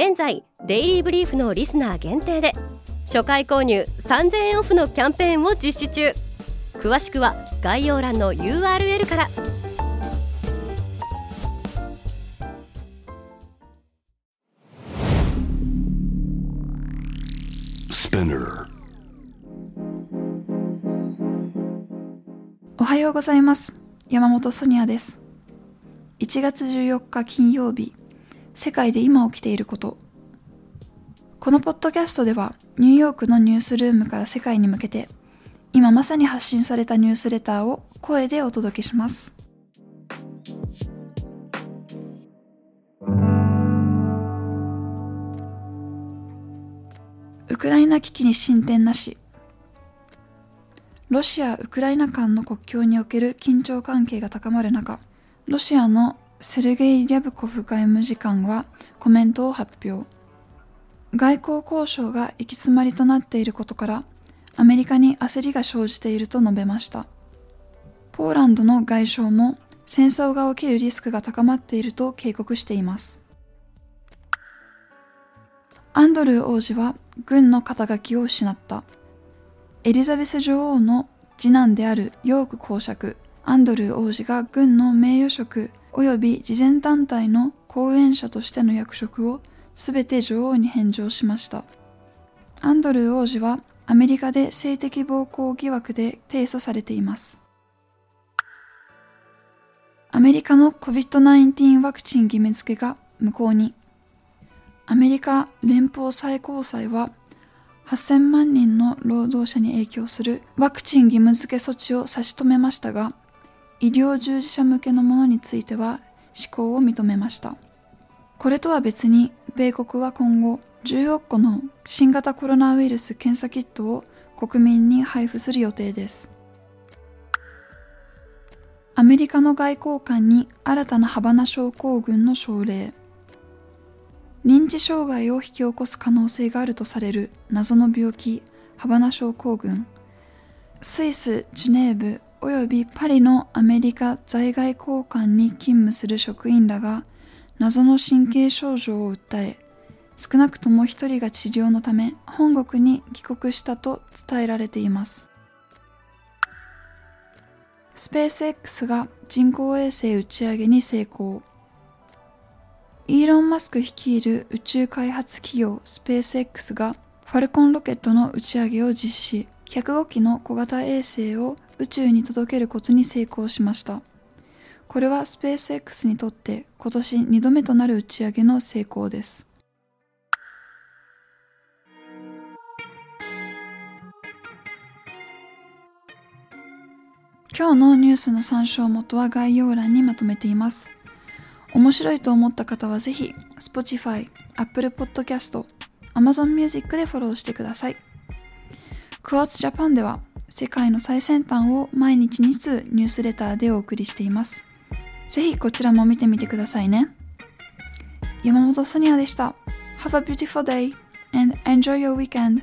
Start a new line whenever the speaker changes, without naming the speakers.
現在デイリーブリーフのリスナー限定で初回購入3000円オフのキャンペーンを実施中。詳しくは概要欄の URL から。
おはようございます。山本ソニアです。1月14日金曜日世界で今起きていること。このポッドキャストではニューヨークのニュースルームから世界に向けて今まさに発信されたニュースレターを声でお届けします。ウクライナ危機に進展なし。ロシア・ウクライナ間の国境における緊張関係が高まる中ロシアのセルゲイ・リャブコフ外務次官はコメントを発表。外交交渉が行き詰まりとなっていることからアメリカに焦りが生じていると述べました。ポーランドの外相も戦争が起きるリスクが高まっていると警告しています。アンドルー王子は軍の肩書きを失った。エリザベス女王の次男であるヨーク公爵アンドルー王子が軍の名誉職及び慈善団体の講演者としての役職をすべて女王に返上しました。アンドルー王子はアメリカで性的暴行疑惑で提訴されています。アメリカの COVID-19 ワクチン義務付けが無効に。アメリカ連邦最高裁は8000万人の労働者に影響するワクチン義務付け措置を差し止めましたが、医療従事者向けのものについては施行を認めました。これとは別に米国は今後10億個の新型コロナウイルス検査キットを国民に配布する予定です。アメリカの外交官に新たなハバナ症候群の症例。認知障害を引き起こす可能性があるとされる謎の病気ハバナ症候群。スイス・ジュネーブおよびパリのアメリカ在外交換に勤務する職員らが謎の神経症状を訴え少なくとも1人が治療のため本国に帰国したと伝えられています。スペース X が人工衛星打ち上げに成功。イーロン・マスク率いる宇宙開発企業スペース X がファルコンロケットの打ち上げを実施。105機の小型衛星を宇宙に届けることに成功しましたこれはスペース X にとって今年2度目となる打ち上げの成功です。今日のニュースの参照元は概要欄にまとめています。面白いと思った方はぜひ Spotify、Apple Podcast、Amazon Music でフォローしてください。クワーツジャパンでは世界の最先端を毎日2通ニュースレターでお送りしています。ぜひこちらも見てみてくださいね。山本ソニアでした。Have a beautiful day and enjoy your weekend.